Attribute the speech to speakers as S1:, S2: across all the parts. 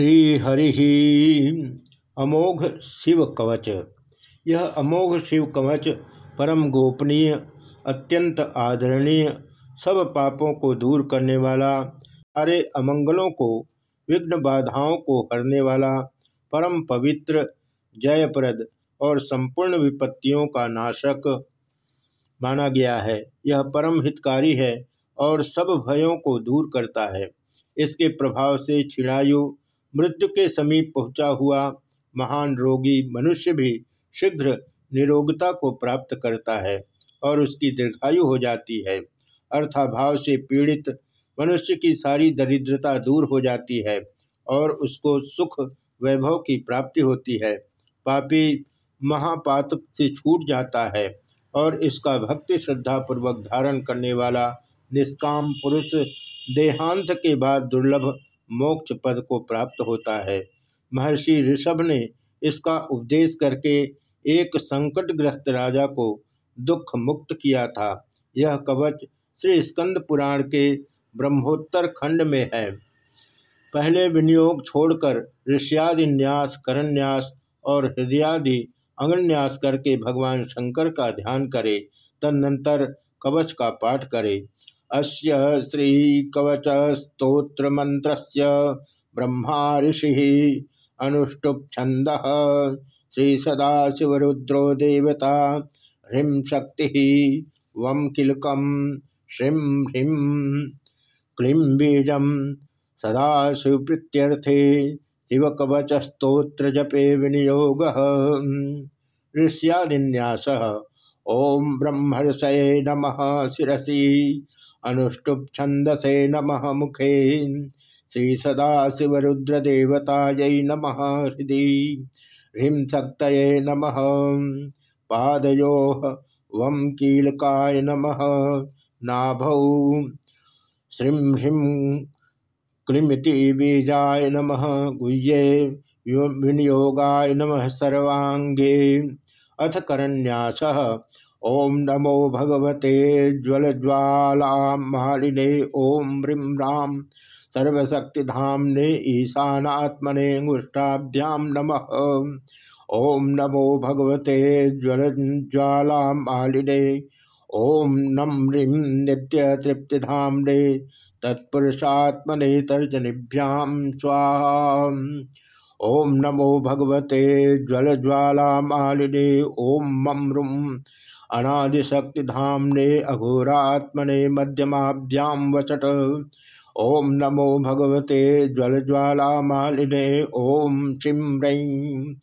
S1: श्रीहरि अमोघ शिव कवच। यह अमोघ शिव कवच परम गोपनीय, अत्यंत आदरणीय, सब पापों को दूर करने वाला, सारे अमंगलों को, विघ्न बाधाओं को हरने वाला, परम पवित्र, जयप्रद और संपूर्ण विपत्तियों का नाशक माना गया है। यह परम हितकारी है और सब भयों को दूर करता है। इसके प्रभाव से छिड़ायु मृत्यु के समीप पहुँचा हुआ महान रोगी मनुष्य भी शीघ्र निरोगता को प्राप्त करता है और उसकी दीर्घायु हो जाती है। अर्थाभाव से पीड़ित मनुष्य की सारी दरिद्रता दूर हो जाती है और उसको सुख वैभव की प्राप्ति होती है। पापी महापातक से छूट जाता है और इसका भक्ति श्रद्धा पूर्वक धारण करने वाला निष्काम पुरुष देहांत के बाद दुर्लभ मोक्ष पद को प्राप्त होता है। महर्षि ऋषभ ने इसका उपदेश करके एक संकटग्रस्त राजा को दुख मुक्त किया था। यह कवच श्री स्कंद पुराण के ब्रह्मोत्तर खंड में है। पहले विनियोग छोड़कर ऋष्यादि न्यास, करन्यास और हृदयादि अंगन्यास करके भगवान शंकर का ध्यान करे, तदनंतर कवच का पाठ करे। अस्य श्री मंत्र ब्रह्मा ऋषि अनुष्टुप छंद श्री सदाशिवरुद्रो देवता ह्रीं शक्ति वम किलकम श्रीं ह्रीं क्लीं बीज स्त्रोत्र जपे विनियोग ऋष्यादिन्यास। ओं ब्रह्मर्षये नम शिसी अनुष्टुप छंदसे नम मुखे। श्री सदा सदाशिवरुद्रदेवताय नम हृदय ह्रीं शक्त नम। पादयो वम कीलकाय नम। नाभौ श्रीं ह्रीं क्लीमिति बीजाय नम। गुह्ये विनियोगाय नम सर्वांगे अथ करन्यास ओम नमो भगवते ज्वलज्वालामालिने ओम ह्रीं राम। सर्वशक्तिधाम्ने ईशानात्मने अंगुष्ठाभ्याम नमः। ओम नमो भगवते ज्वलज्वालामालिने ओम नम ह्रीं नित्यतृप्तिधाम्ने, तत्पुरुषात्मने तर्जनिभ्याम स्वाहा ओम नमो भगवते ज्वलज्वालामालिने ओम मम रुम अनादिशक्तिधाम्ने अघोरात्मने मध्यमाभ्याम वचट ओम नमो भगवते ज्वलज्वालामालिने ओम चिं ह्रीं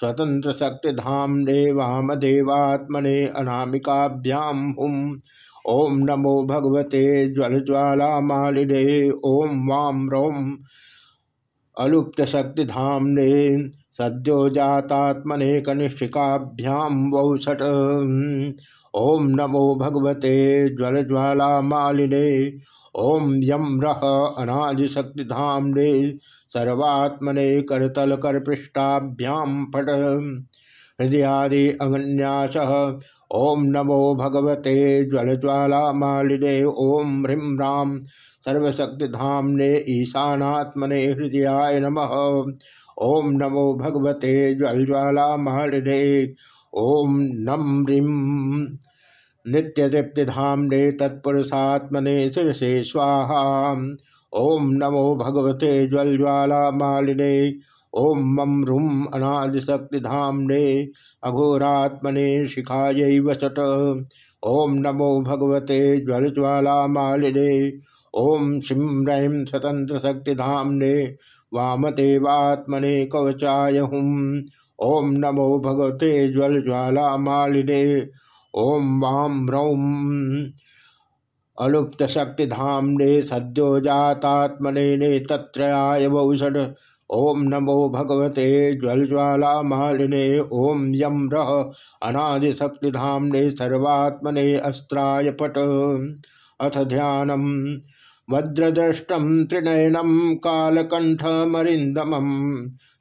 S1: स्वतंत्र शक्तिधाम्ने वामदेवात्मने अनामिकाभ्याम हुम ओम नमो भगवते ज्वलज्वालामालिने ओम वाम रोम अलुप्त शक्तिधाम्ने सद्यो जातात्मने वौषट। ओम नमो भगवते ज्वलज्वालामालिने। ओम यम रह अनादिशक्तिधाम्ने। सर्वात्मने करतल कर पृष्ठाभ्याम फट। हृदयादि अगन्यास ओम नमो भगवते ज्वलज्वालामालिने। ओम ह्रीं राम सर्वशक्तिधाम्ने ईशानात्मने हृदयाय नमः। ओम नमो भगवते ज्वलज्वालामालिने ओम नम ह्रीं नित्यदीप्तिधाम्ने तत्पुरुषात्मने शिवसे स्वाहा। ओम नमो भगवते ज्वलज्वालामालिने ओम मम रुम अनादिशक्तिधाम्ने अघोरात्मने शिखायै वसट ओम नमो भगवते ज्वलज्वालामालिने ओम शिं ह्रीं स्वतंत्रशक्तिधाम्ने वामदेवात्मने कवचाय हुम ओम नमो भगवते ज्वलज्वालामालिने। ओम वाम रौम अलुप्त सद्यो जातात्मने ने वौषड ओम नमो भगवते ज्वलज्वालामालिने। ओम यम रह अनादिशक्तिधाम्ने सर्वात्मने अस्त्राय पट अथ ध्यानम। वज्रदृष्टम त्रिनयनम कालकंठमरिंदम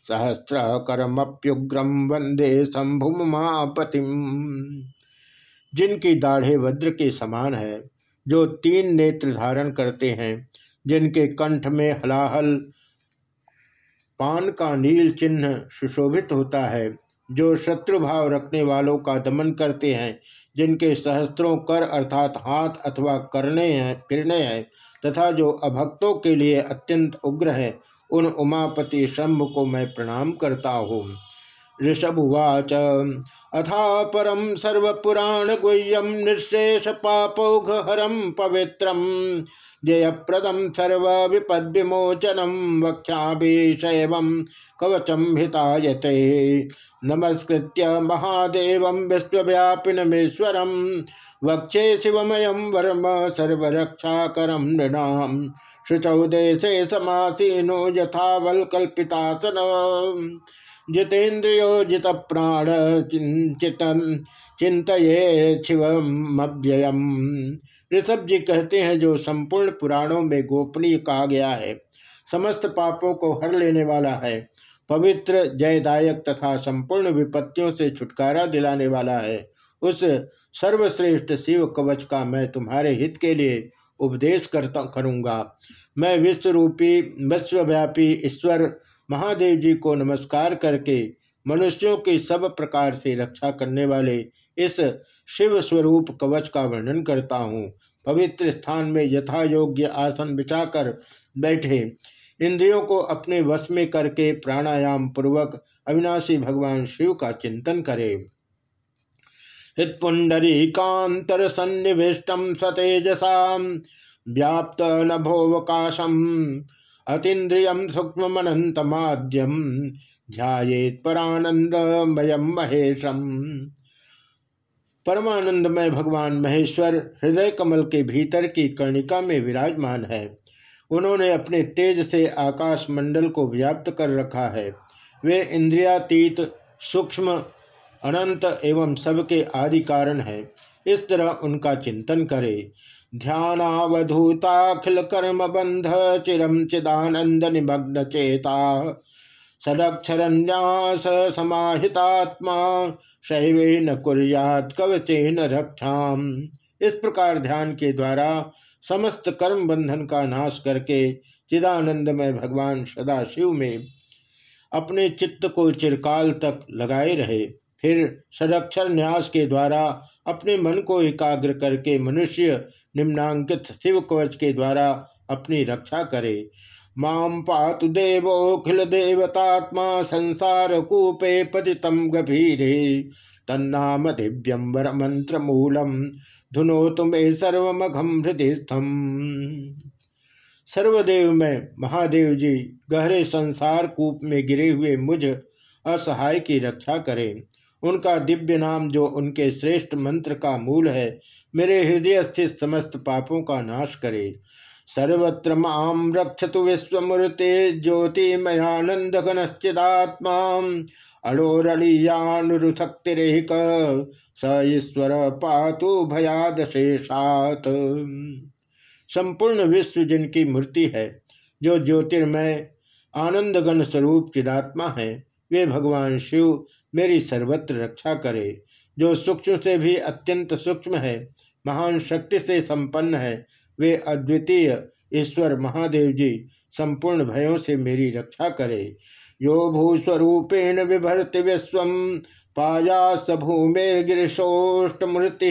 S1: सहस्रकरमप्युग्रम वंदे शंभुमापतिम जिनकी दाढ़े वज्र के समान है, जो तीन नेत्र धारण करते हैं, जिनके कंठ में हलाहल, पान का नील चिन्ह सुशोभित होता है, जो शत्रुभाव रखने वालों का दमन करते हैं जिनके सहस्त्रों कर अर्थात हाथ अथवा करने हैं फिरने हैं, तथा जो अभक्तों के लिए अत्यंत उग्र है, उन उमापति शंभ को मैं प्रणाम करता हूँ। ऋषभुवाच अथा परम सर्वपुराण गुह्यम निशेष पापौघ हरम पवित्रम जयप्रदम सर्व विपद विमोचनम वक्षाभिषयव कवचम हितायते। नमस्कृत महादेव विश्वव्यापिनमेश्वरम वक्षे शिवमय वर्म सर्वरक्षाकरम नृणाम शुचौ देशे समासीनो यथावलकल्पितासन। जितेन्द्रियो जित प्राण चिंतन चिंतये शिवमव्ययम ऋषभ जी कहते हैं, जो संपूर्ण पुराणों में गोपनीय कहा गया है, समस्त पापों को हर लेने वाला है, पवित्र, जयदायक तथा संपूर्ण विपत्तियों से छुटकारा दिलाने वाला है, उस सर्वश्रेष्ठ शिव कवच का मैं तुम्हारे हित के लिए उपदेश करता, करूँगा। मैं विश्वरूपी, विश्वव्यापी ईश्वर महादेव जी को नमस्कार करके मनुष्यों की सब प्रकार से रक्षा करने वाले इस शिव स्वरूप कवच का वर्णन करता हूँ। पवित्र स्थान में यथा योग्य आसन बिछाकर बैठे। इंद्रियों को अपने वश में करके प्राणायाम पूर्वक अविनाशी भगवान शिव का चिंतन करें। हृत्पुंडरी कांतर सन्निविष्टम सतेजसा व्याप्त नभोवकाशम अतीन्द्रियम सूक्ष्मनंतमाद्यम ध्यात परानंदमयम महेशम। परमानंदमय भगवान महेश्वर हृदय कमल के भीतर की कर्णिका में विराजमान है। उन्होंने अपने तेज से आकाश मंडल को व्याप्त कर रखा है। वे इंद्रियातीत, सूक्ष्म, अनंत एवं सबके आदि कारण है। इस तरह उनका चिंतन करे। ध्यानावधूताखिल कर्म बंध चिरम चिदानंद निमग्न चेता सदक्षरन्यास समाहितात्मा शैवे न कुर्यात कवचेन रक्षाम। इस प्रकार ध्यान के द्वारा समस्त कर्म बंधन का नाश करके चिदानंद में भगवान सदाशिव में अपने चित्त को चिरकाल तक लगाए रहे। फिर सदक्षर न्यास के द्वारा अपने मन को एकाग्र करके मनुष्य निम्नांकित शिव कवच के द्वारा अपनी रक्षा करे। माम पातु देवोखिल देवतात्मा संसार कूपे पतितम गभीरे। तन्नाम दिव्यम वर मंत्र मूलम धुनो तुम्हें सर्वमघम हृदय स्थम सर्वदेव में महादेव जी गहरे संसार कूप में गिरे हुए मुझ असहाय की रक्षा करें। उनका दिव्य नाम जो उनके श्रेष्ठ मंत्र का मूल है मेरे हृदय स्थित समस्त पापों का नाश करे। सर्वत्र माम रक्षतु विश्वमूर्ते ज्योतिमयानंद घनश्चिदात्मा अड़ोरणीयानुरुथक्तिरेक स ईश्वर पातु भयादशेषात। संपूर्ण विश्व जिनकी मूर्ति है, जो ज्योतिर्मय आनंदगण स्वरूप चिदात्मा है, वे भगवान शिव मेरी सर्वत्र रक्षा करे। जो सूक्ष्म से भी अत्यंत सूक्ष्म है, महान शक्ति से संपन्न है, वे अद्वितीय ईश्वर महादेव जी संपूर्ण भयों से मेरी रक्षा करे। यो भूस्वरूपेण विभर्ति विश्व पाया सभूमेर्गिरीशोष्टमूर्ति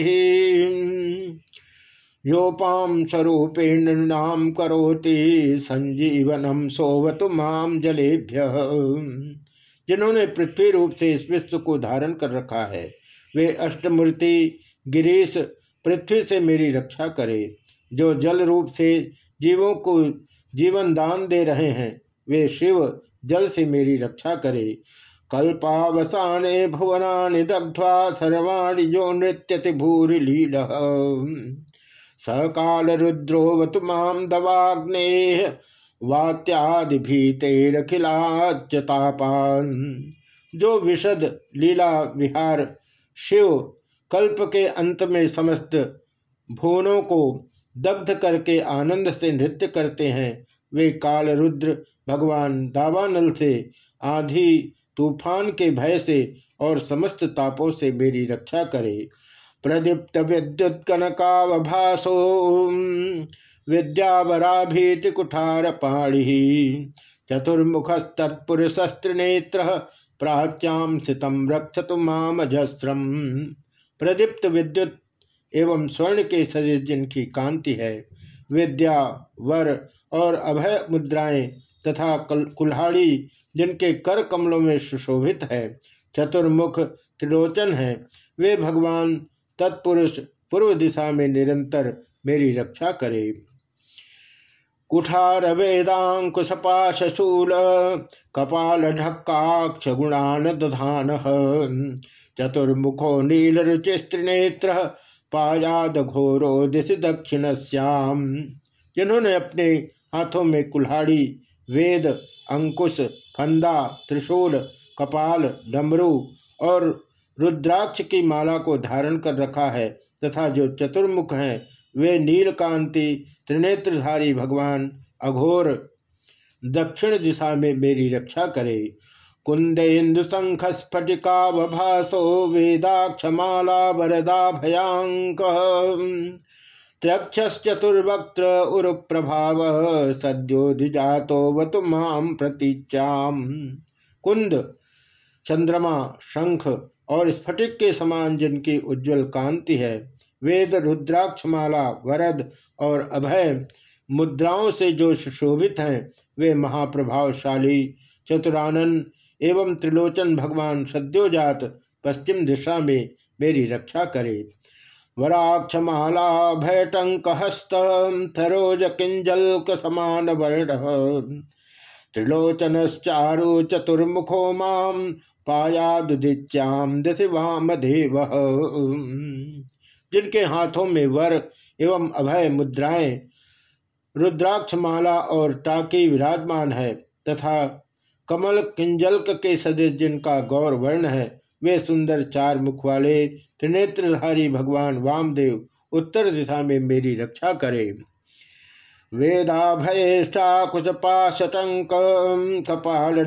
S1: योपाम स्वरूपेण नाम करोति संजीवनम सोवतु माम जलेभ्य। जिन्होंने पृथ्वी रूप से इस विश्व को धारण कर रखा है वे अष्टमूर्ति गिरीश पृथ्वी से मेरी रक्षा करे, जो जल रूप से जीवों को जीवन दान दे रहे हैं, वे शिव जल से मेरी रक्षा करे। कल्पावसाने भुवना दग्ध्वा सर्वाणी जो नृत्य भूरि लील। सकाल रुद्रोवत माम दवाग्ने वात्यादि भीतेरखिलाचतापान जो विशद लीला विहार शिव कल्प के अंत में समस्त भुवनों को दग्ध करके आनंद से नृत्य करते हैं। वे काल रुद्र भगवान दावानल से, आधी तूफ़ान के भय से और समस्त तापों से मेरी रक्षा करे। प्रदीप्त विद्युत कनकावभासो विद्यावराभीति कुठार पाणी चतुर्मुखस्तत्पुरुषस्त्रिनेत्र प्राच्याम सितम रक्षतु मामजस्रम। प्रदीप्त विद्युत एवं स्वर्ण के शरीर जिनकी कांति है, विद्या, वर और अभय मुद्राएँ तथा कुल्हाड़ी जिनके कर कमलों में सुशोभित है, चतुर्मुख त्रिलोचन है। वे भगवान तत्पुरुष पूर्व दिशा में निरंतर मेरी रक्षा करे। कुठार वेदाकुश पाशूल कपाल ढक्काक्ष गुणान दधान चतुर्मुखो नील रुचि स्त्रिनेत्र पायाद घोरो दिश दक्षिण श्याम जिन्होंने अपने हाथों में कुल्हाड़ी, वेद, अंकुश, फंदा, त्रिशूल, कपाल, डमरू और रुद्राक्ष की माला को धारण कर रखा है, तथा जो चतुर्मुख हैं वे नीलकांति, त्रिनेत्रधारी भगवान, अघोर, दक्षिण दिशा में मेरी रक्षा करे। कुंदेन्दु शंख स्फटिकावभासो वेदाक्षमाला वरदा भयांक त्रक्षश्चतुर्वक्त्र उरुप्रभाव, सद्योधिजातो वतु माम प्रतीच्याम कुंद, चंद्रमा, शंख और स्फटिक के समान जिनकी उज्जवल कांति है वेद, रुद्राक्षमाला, वरद और अभय मुद्राओं से जो सुशोभित हैं, वे महाप्रभावशाली, चतुरानन एवं त्रिलोचन भगवान सद्योजात पश्चिम दिशा में मेरी रक्षा करे। वराक्षमाला भयटंक हस्त थरोज किंजल समान वर्ण। त्रिलोचनश्चारु चतुर्मुखो माम पायादुदिच्याम दशि वाम देव जिनके हाथों में वर एवं अभय मुद्राएँ, रुद्राक्षमाला और टाकी विराजमान है तथा कमल किंजल्क के सदृश जिनका गौर वर्ण है, वे सुंदर चार मुख वाले त्रिनेत्रधारी भगवान वामदेव उत्तर दिशा में मेरी रक्षा करे। वेदाभयेष्टाकुशपाशटंक कपाल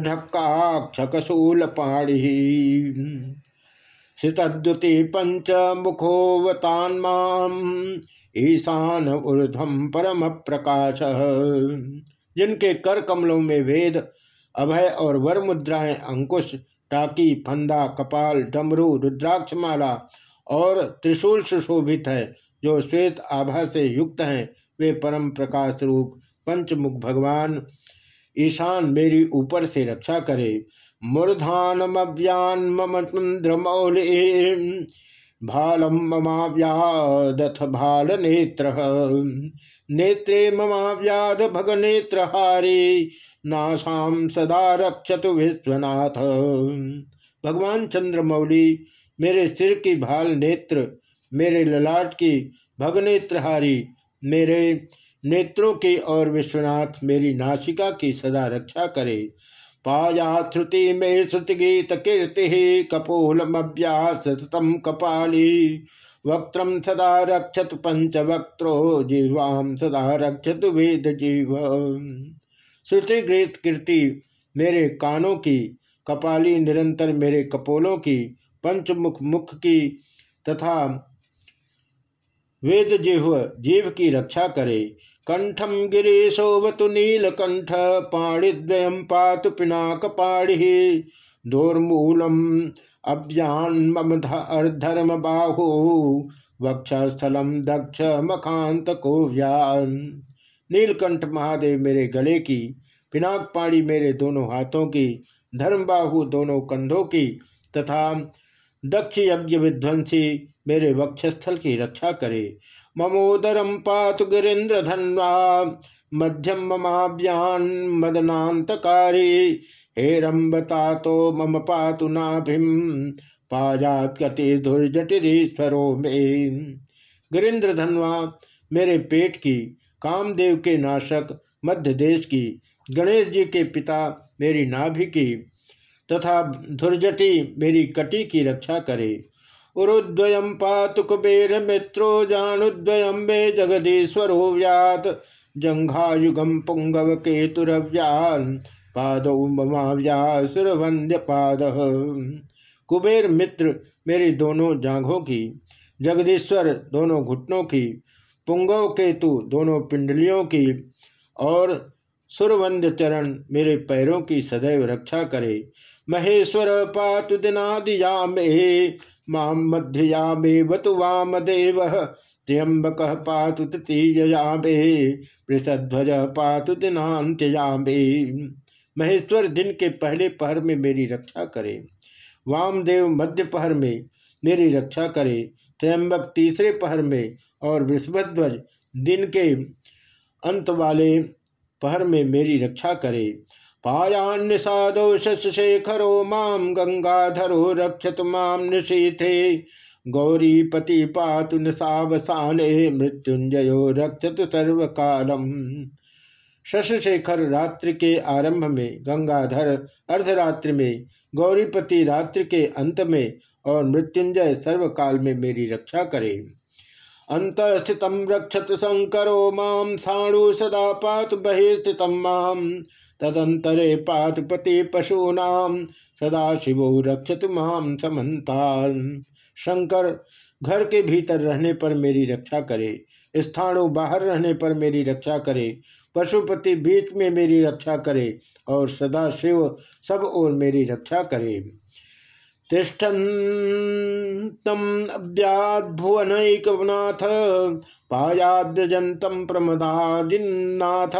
S1: शितद्युति पंच मुखोवतान्माम ईशान ऊर्धम परम प्रकाश जिनके कर कमलों में वेद, अभय और वर मुद्राएँ, अंकुश, टाकी, फंदा, कपाल, डमरू, रुद्राक्षमाला और त्रिशूल सुशोभित है, जो श्वेत आभा से युक्त हैं, वे परम प्रकाश रूप, पंचमुख भगवान, ईशान मेरी ऊपर से रक्षा करे। मूर्धानमव्यान मम चंद्रमौली भालम ममाव्यादथ भाल नेत्र नेत्रे ममाव्याद भग नेत्रहारी नाशाम सदा रक्षतु विश्वनाथ। भगवान चंद्रमौली मेरे सिर की भाल नेत्र मेरे ललाट की भगनेत्रहारी, मेरे नेत्रों की और विश्वनाथ मेरी नासिका की सदा रक्षा करे। पाया श्रुति में श्रुति गीत कीर्ति कपोलमभ्यास सतम कपाली। वक्त सदा रक्षत पंच वक्त्रो जीवाम सदा रक्षत वेद जीव श्रुति गीत कीर्ति मेरे कानों की, कपाली निरंतर मेरे कपोलों की, पंचमुख मुख की, तथा वेद जिह्व जीव की रक्षा करे। कंठम गिरीशोवतु नीलकंठ पाणिद्वयम पातु पिनाक पाणि। दोर्मूलम अभ्यान मम धर्म बाहु वक्षस्थलम दक्ष मखांत को व्यान नीलकंठ महादेव मेरे गले की, पिनाक पाड़ी मेरे दोनों हाथों की धर्मबाहु दोनों कंधों की, तथा दक्ष यज्ञ विध्वंसी मेरे वक्षस्थल की रक्षा करे। ममोदरम पातु गिरीन्द्र धन्वा मध्यम ममाभ्यान मदनातकारी हेरम्बता तो मम पातु नाभिम पाजात कति धुर्जटिरीश्वरों में। गिरीन्द्र धनवा मेरे पेट की, कामदेव के नाशक, मध्य देश की, गणेश जी के पिता, मेरी नाभि की, तथा धुर्जटी मेरी कटी की रक्षा करे। उरुद्वयम पातु कुबेर मित्रो जानुद्वयम मे जगदीश्वरो पुंगव केतुरव्यान, पादौ पाद कुबेर मित्र, मेरी दोनों जांघों की, जगदीश्वर दोनों घुटनों की, पुंगव केतु दोनों पिंडलियों की, और सुरवंद चरण मेरे पैरों की सदैव रक्षा करे। महेश्वर पातु दिनादिया में माम मध्यया मे वतु वाम देव त्र्यंबक पातु तृतीया मे वृषध्वज पातु दिनांत्यया मे महेश्वर, दिन के पहले पहर में मेरी रक्षा करे। वामदेव, मध्य पहर में मेरी रक्षा करे। त्र्यंबक, तीसरे पहर में और वृषभध्वज दिन के अंत वाले पहर में मेरी रक्षा करे। पायान्निषादो शशेखरो माम गंगाधरो रक्षत माम निशीथे। गौरीपति पातु निशावसाने मृत्युंजयो रक्षत सर्वकालम। शशेखर रात्रि के आरंभ में, गंगाधर अर्धरात्रि में, गौरीपति रात्रि के अंत में और मृत्युंजय सर्वकाल में मेरी रक्षा करे। अंतस्थित रक्षत शंकरो माम साणु सदा पात बहि स्थित माम तदंतरे पातुपति पशूनाम सदा शिवो रक्षत माम समन्ता शंकर, घर के भीतर रहने पर मेरी रक्षा करे स्थाणु बाहर रहने पर मेरी रक्षा करे, पशुपति बीच में मेरी रक्षा करे और सदा शिव सब ओर मेरी रक्षा करे। अव्याभुवनैकनाथ पायाद्रजंतम प्रमदादिनाथ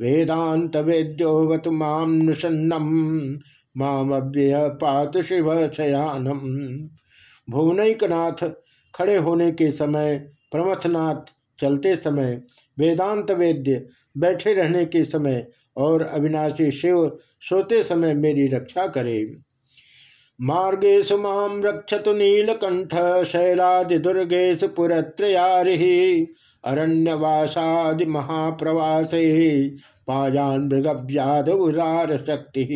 S1: वेदांत वेद्योवत माम नुषन्नम मामव्यय पातु शिव शयानम भुवनैकनाथ खड़े होने के समय, प्रमथनाथ चलते समय वेदांत वेद्य बैठे रहने के समय और अविनाशी शिव सोते समय मेरी रक्षा करे। मार्गेशु माम रक्षतु नीलकंठ, शैलादि दुर्गेशु पुरत्रयारि अरण्यवासादि महाप्रवासे पाजान मृगव्याध उदार शक्ति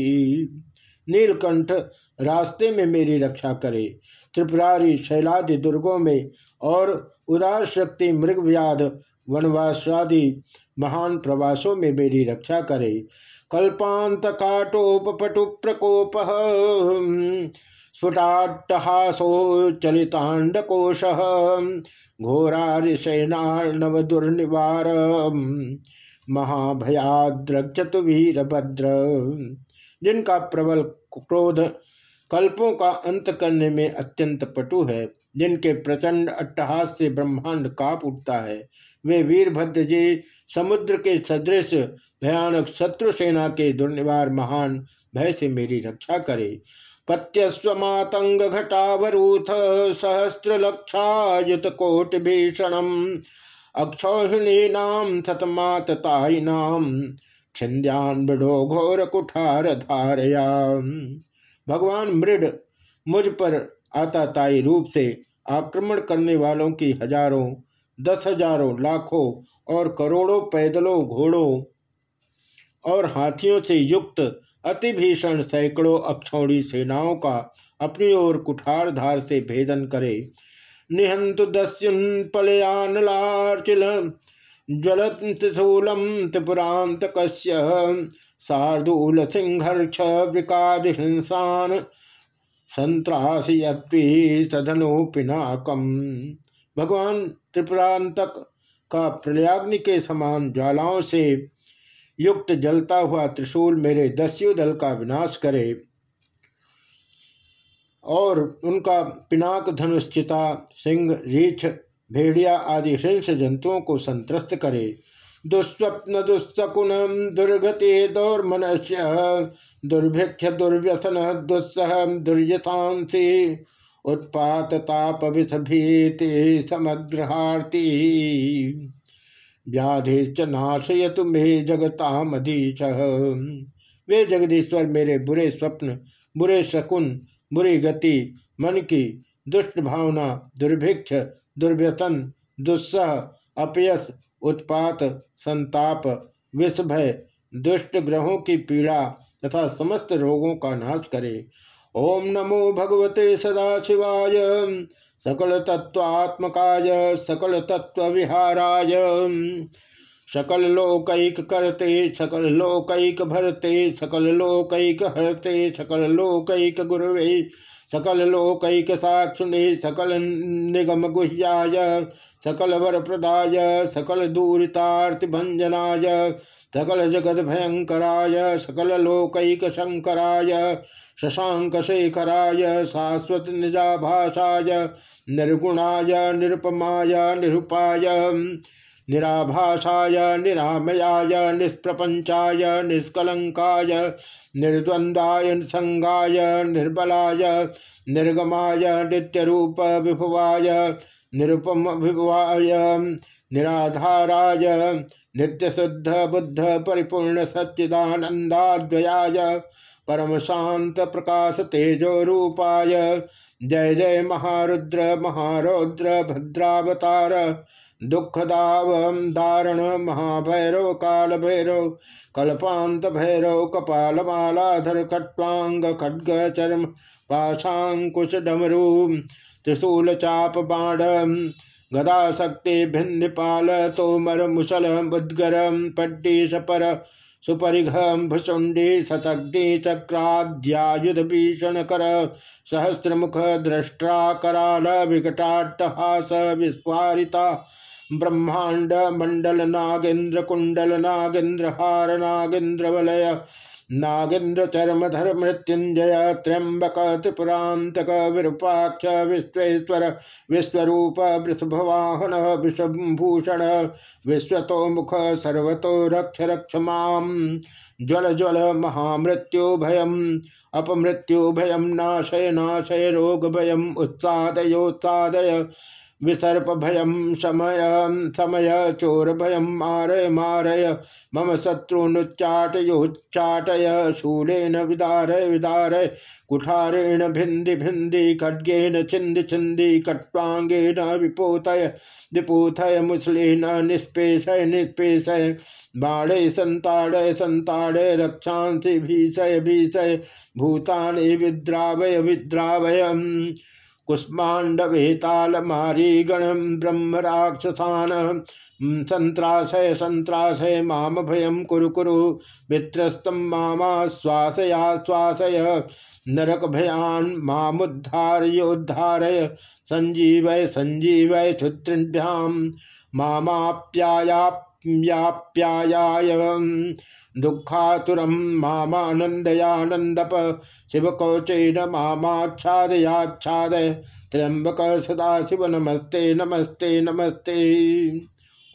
S1: नीलकंठ रास्ते में मेरी रक्षा करे, त्रिपुरारी शैलादि दुर्गों में और उदार शक्ति मृगव्याध वनवासादि महान प्रवासों में मेरी रक्षा करे। कल्पांत काटोपटु प्रकोप स्फुटाटहासो चलितांडकोश घोरारिशैनार्णव दुर्निवार महाभयाद्रक्षतु वीरभद्र जिनका प्रबल क्रोध कल्पों का अंत करने में अत्यंत पटु है, जिनके प्रचंड अट्टहास से ब्रह्मांड काप उठता है। वे वीरभद्र जी समुद्र के सदृश भयानक शत्रु सेना के दुर्निवार महान भय से मेरी रक्षा करे। पत्यस्वमातंग घटावरूथ सहस्त्र लक्षायुत कोटि भीषणम अक्षौहिणीनाम सतमातताइनाम छिंद्यान बृढ़ो घोर कुठार धारया भगवान मृड मुझ पर आताताई रूप से आक्रमण करने वालों की हज़ारों, दस हज़ारों, लाखों और करोड़ों पैदलों, घोड़ों और हाथियों से युक्त अति भीषण सैकड़ों अक्षौड़ी सेनाओं का अपनी ओर कुठार धार से भेदन करे। निहंतु दस्युन पलयानलार्चिल ज्वलंतूलम त्रिपुरांत कस्य शार्दूल सिंहर्ष विकादिहिंसान संत्रासी सधनो पिनाकम भगवान त्रिपुरांतक का प्रलयाग्नि के समान ज्वालाओं से युक्त जलता हुआ त्रिशूल मेरे दस्यु दल का विनाश करे। और उनका पिनाक धनुष्चिता सिंह, रीछ, भेड़िया आदि हिंस जंतुओं को संत्रस्त करे। दुस्वप्न दुस्सकुन दुर्गति दौर्मनस्य दुर्भिक्ष दुर्व्यसन दुस्सह दुर्यथांसी उत्पात ताप विषभीति समग्रहार्ती। व्याधिश्च नाशयतु मे जगतामधीश। वे जगदीश्वर मेरे बुरे स्वप्न, बुरे शकुन, बुरी गति, मन की दुष्ट भावना, दुर्भिक्ष, दुर्व्यसन, दुस्सह, अपयस, उत्पात, संताप, विषभय, दुष्ट ग्रहों की पीड़ा तथा समस्त रोगों का नाश करे। ओम नमो भगवते सदाशिवाय। सकल तत्वात्मकाय सकल तत्व विहाराय सकल लोकैक करते, सकल लोकैक भरते, सकल लोकैक हरते, सकल लोकैक गुरुवे। सकल लोकैक साक्षिणे सकल निगम गुह्याय सकल वर प्रदाय सकल दूरितार्थ भंजनाय सकल जगत भयंकराय सकल लोकैक शंकराय शशांक शेखराय शाश्वत निजाभाषाय निर्गुणाय, निरुपमाय, निरूपाय। निराभाषाय, निरामयाय, निष्प्रपंचाय, निष्कलंकाय, निर्द्वंदाय संगाय निर्बलाय, निर्गमाय, नित्यरूप विभुवाय निरुपम विभुवाय निराधाराय, नित्यशुद्ध बुद्ध परिपूर्ण सच्चिदानंदाद्वयाय परम शांत प्रकाश तेजो रूपाय, जय जय महारुद्र, महारौद्र, भद्रावतार दुखदावम दारण महाभैरव काल भैरव कल्पांत भैरव कपाल मालाधर खट्वांग खड्ग चरम पाशाकुश डमरू त्रिशूल चाप बाण गदा शक्ति भिन्दिपाल तोमर मुसल मुद्गर पड्डी सपर सुपरिघम भुषुंडी शतग्नि चक्राद्यायुध भीषण कर सहस्रमुख दृष्टा कराल विकटाट्टहास विस्फारिता ब्रह्मांड मंडल नागेन्द्र कुंडल नागेन्द्र हार नागेन्द्र वलय नागेन्द्र चरमधर मृत्युंजय त्र्यंबक त्रिपुरांतक विरूपाक्ष विश्वेश्वर विश्वरूप वृषभवाहन विषभूषण विश्वतोमुख सर्वतो रक्ष रक्ष ज्वल ज्वल महामृत्यु भयम अपमृत्यु भयम नाशय नाशय रोग भयम उत्सादयोत्सादय विसर्प भयम समय समय चोर भयम मारय मारय। मम शत्रुनुच्चाटयोच्चाटय शूलेन विदारय विदारय। कुठारेण भिंदि भिंदि खड्गेन छिंदि छिंदि कट्वांगेन विपोतय। विपोथय मुसलेन, निष्पेषय निष्पेषय। बाणे संताड़य संताड़य, रक्षांसि भीषय भीषय। भूतानि विद्रावय विद्रावय कुष्मांडवेताल मारी गण ब्रह्म राक्षसान संत्राशय संत्राशय माम भयम कुरु कुरु मित्रस्तम मामा श्वासया श्वासय नरक भयान क्षुत्रिभ्याम मामाप्यायाप व्याप्याय दुखातुरम मामानंदयानंदप शिवकौचेन मामाच्छादयाच्छाद त्र्यंबक सदा शिव नमस्ते नमस्ते नमस्ते।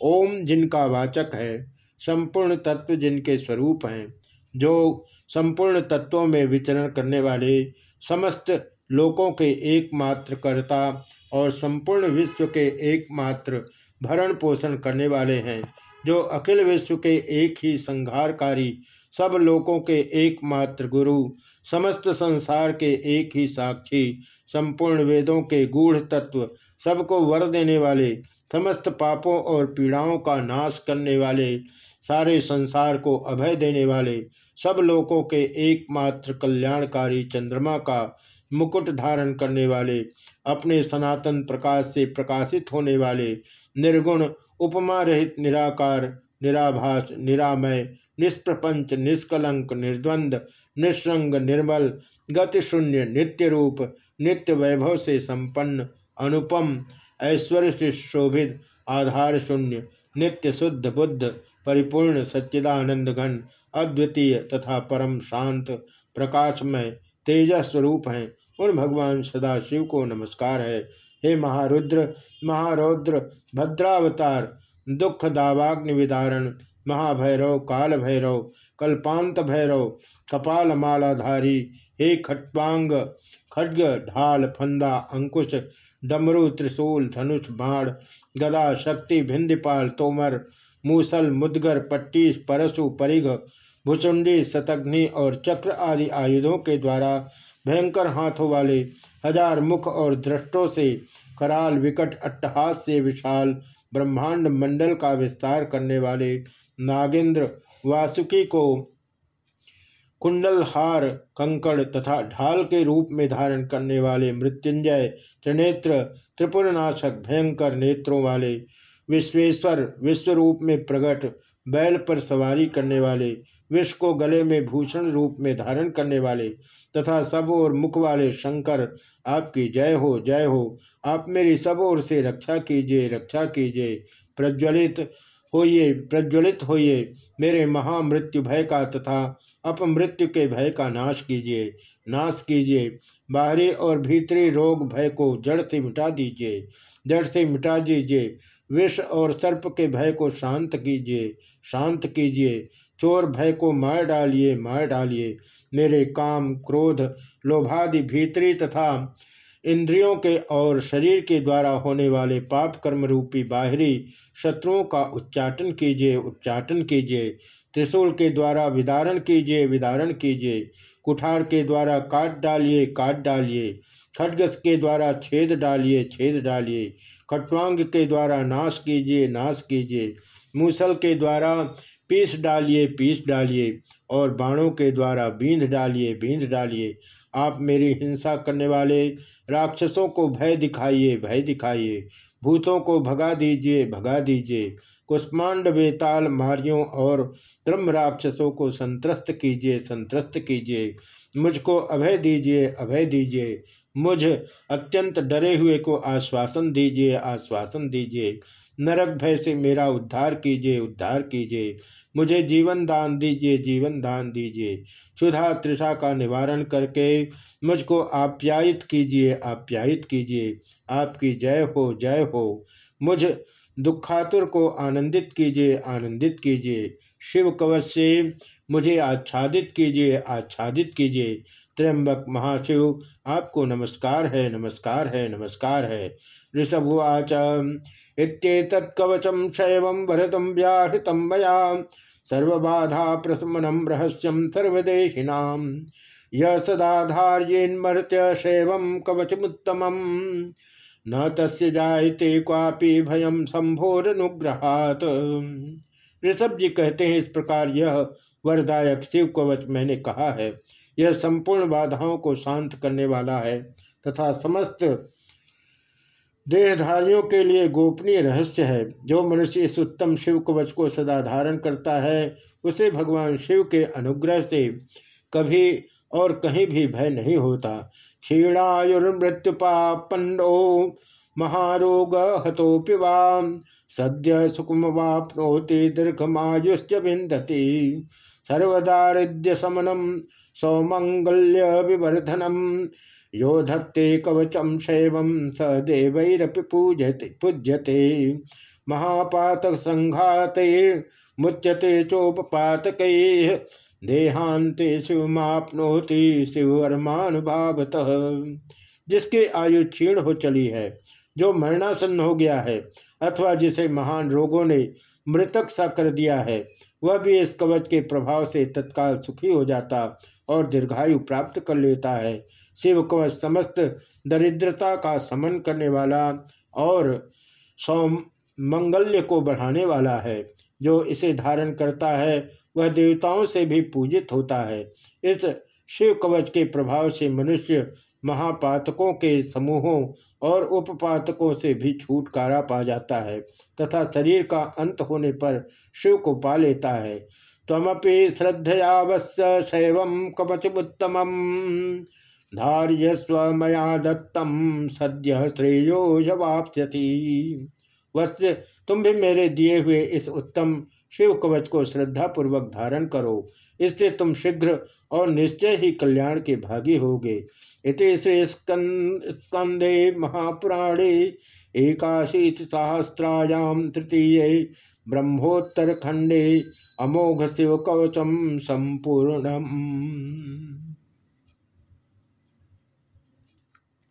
S1: ओम जिनका वाचक है, संपूर्ण तत्व जिनके स्वरूप हैं, जो संपूर्ण तत्वों में विचरण करने वाले समस्त लोकों के एकमात्र कर्ता और संपूर्ण विश्व के एकमात्र भरण पोषण करने वाले हैं जो अखिल विश्व के एक ही संहारकारी सब लोगों के एकमात्र गुरु, समस्त संसार के एक ही साक्षी, संपूर्ण वेदों के गूढ़ तत्व, सबको वर देने वाले, समस्त पापों और पीड़ाओं का नाश करने वाले, सारे संसार को अभय देने वाले, सब लोगों के एकमात्र कल्याणकारी चंद्रमा का मुकुट धारण करने वाले, अपने सनातन प्रकाश से प्रकाशित होने वाले, निर्गुण उपमा रहित निराकार, निराभास, निरामय, निष्प्रपंच, निष्कलंक, निर्द्वंद, निसंग, निर्मल, गतिशून्य नित्य रूप नित्य वैभव से संपन्न, अनुपम, ऐश्वर्य से शोभित आधार शून्य नित्य शुद्ध बुद्ध, परिपूर्ण, सच्चिदानंद घन, अद्वितीय तथा परम शांत, प्रकाशमय, तेजस्वरूप हैं। उन भगवान सदाशिव को नमस्कार है। हे महारुद्र, महारौद्र, भद्रावतार, दुख दावाग्नि विदारण, महाभैरव काल भैरव कल्पांत भैरव, कपाल मालाधारी, हे खट्वांग, खड्ग, ढाल, फंदा, अंकुश, डमरू, त्रिशूल, धनुष, बाण, गदा, शक्ति, भिंदीपाल, तोमर, मूसल, मुदगर पट्टी परशु परिघ भुचुंडी शतग्नि और चक्र आदि आयुधों के द्वारा भयंकर हाथों वाले हज़ार मुख और दृष्टों से कराल विकट अट्टहास से विशाल ब्रह्मांड मंडल का विस्तार करने वाले नागेंद्र वासुकी को कुंडलहार कंकड़ तथा ढाल के रूप में धारण करने वाले मृत्युंजय त्रिनेत्र त्रिपुरनाशक भयंकर नेत्रों वाले विश्वेश्वर विश्व रूप में प्रकट बैल पर सवारी करने वाले विष को गले में भूषण रूप में धारण करने वाले तथा सब और मुख वाले शंकर, आपकी जय हो जय हो। आप मेरी सब ओर से रक्षा कीजिए रक्षा कीजिए। प्रज्वलित होइए प्रज्वलित होइए। मेरे महामृत्यु भय का तथा अपमृत्यु के भय का नाश कीजिए नाश कीजिए। बाहरी और भीतरी रोग भय को जड़ से मिटा दीजिए, जड़ से मिटा दीजिए। विष और सर्प के भय को शांत कीजिए शांत कीजिए। चोर भय को मार डालिए मार डालिए। मेरे काम क्रोध, लोभादि भीतरी तथा इंद्रियों के और शरीर के द्वारा होने वाले पाप कर्म रूपी बाहरी शत्रुओं का उच्चाटन कीजिए उच्चाटन कीजिए। त्रिशूल के द्वारा विदारण कीजिए विदारण कीजिए। कुठार के द्वारा काट डालिए काट डालिए। खडगस के द्वारा छेद डालिए छेद डालिए। खटवांग के द्वारा नाश कीजिए नाश कीजिए। मूसल के द्वारा पीस डालिए पीस डालिए और बाणों के द्वारा बींध डालिए बींध डालिए। आप मेरी हिंसा करने वाले राक्षसों को भय दिखाइए भय दिखाइए। भूतों को भगा दीजिए भगा दीजिए। कुष्मांड बेताल मारियों और ब्रह्म राक्षसों को संत्रस्त कीजिए, संतरस्त कीजिए। मुझको अभय दीजिए अभय दीजिए। मुझ अत्यंत डरे हुए को आश्वासन दीजिए आश्वासन दीजिए। नरक भय से मेरा उद्धार कीजिए उद्धार कीजिए। मुझे जीवन दान दीजिए, जीवन दान दीजिए। क्षुधा त्रिषा का निवारण करके मुझको आप्यायित कीजिए आप्यायित कीजिए। आपकी जय हो जय हो। मुझ दुखातुर को आनंदित कीजिए आनंदित कीजिए। शिव कवच से मुझे आच्छादित कीजिए आच्छादित कीजिए। त्र्यंबक महाशिव, आपको नमस्कार है नमस्कार है नमस्कार है। ऋषभुवाच। इत्येतत्कवचम शैव भरतम व्याहृत मया। सर्वबाधा प्रशमनम रहस्यम सर्वदेशिना यह सदाधार्येन्मर्त्य शैव कवचमुत्तम न तस्य जायते क्वापि भयम संभोरनुग्रहात ऋषभ जी कहते हैं इस प्रकार यह वरदायक शिव कवच मैंने कहा है। यह संपूर्ण बाधाओं को शांत करने वाला है तथा समस्त देहधारियों के लिए गोपनीय रहस्य है। जो मनुष्य इस उत्तम शिव कवच को सदा धारण करता है, उसे भगवान शिव के अनुग्रह से कभी और कहीं भी भय नहीं होता। क्षीणायुर्मृत्युपापन्नो महारोग हतोपिवा सद्य सुकुम वापनोति दीर्घमायुश्च विंदति सर्वदारिद्य समनम सौमंगल्य विवर्धनम यो धत्ते कवचम शैव स देवैरपि पूजते पूज्यते। महापातक संघात मुच्यते चोपातक देहांते शिवमापनोति शिववर्मानुभावत। जिसकी आयु क्षीण हो चली है, जो मरणासन्न हो गया है, अथवा जिसे महान रोगों ने मृतक सा कर दिया है, वह भी इस कवच के प्रभाव से तत्काल सुखी हो जाता और दीर्घायु प्राप्त कर लेता है। शिव कवच समस्त दरिद्रता का समन करने वाला और सौम मंगल्य को बढ़ाने वाला है। जो इसे धारण करता है, वह देवताओं से भी पूजित होता है। इस शिव कवच के प्रभाव से मनुष्य महापातकों के समूहों और उपपातकों से भी छूटकारा पा जाता है तथा शरीर का अंत होने पर शिव को पा लेता है। तमपि श्रद्धयावश्य शैव कवचमुत्तम धार्यस्व मया दत्तम सद्य श्रेयो यवाप्यति वत्स्य, तुम भी मेरे दिए हुए इस उत्तम शिव कवच को श्रद्धा पूर्वक धारण करो। इससे तुम शीघ्र और निश्चय ही कल्याण के भागी होगे। इति श्री स्कंदे महापुराणे एकाशीत सहस्रायाम तृतीय ब्रह्मोत्तर खंडे अमोघ शिव कवचम संपूर्णम।